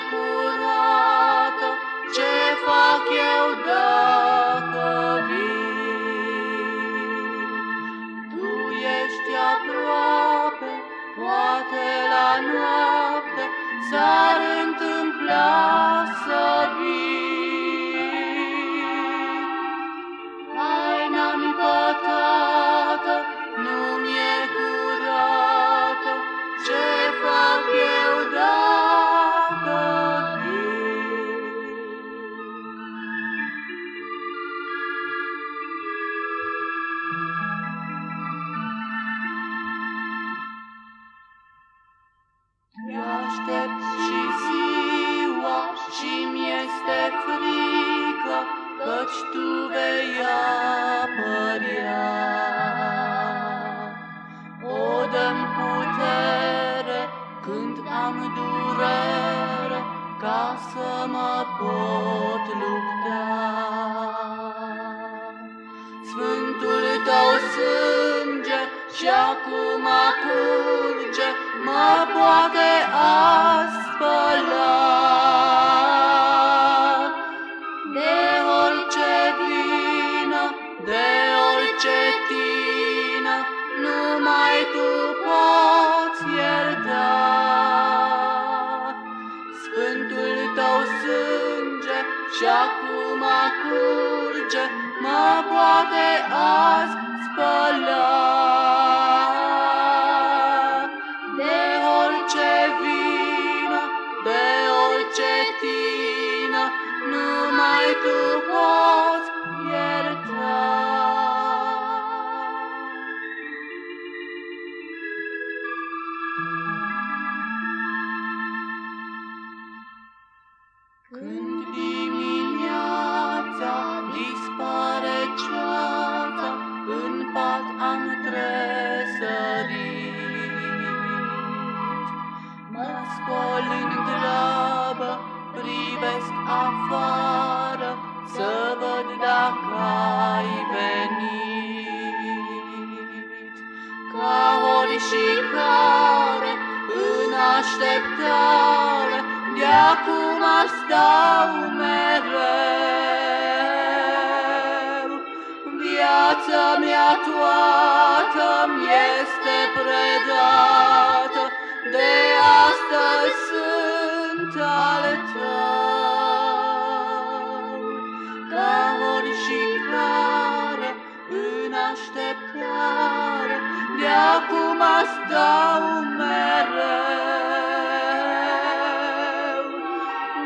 necurată, ce fac eu dacă vin? Tu ești aproape, poate la noapte s-ar întâmpla pot lupta. Sfântul tău sânge și acum curge, rece mă poate azi spăla. și care în așteptare de acum stau mereu. Viața mea toată mi este predată, de astăzi sunt ale tău. acum stau mereu.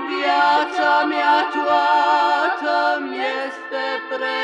Viața mea toată mi este prea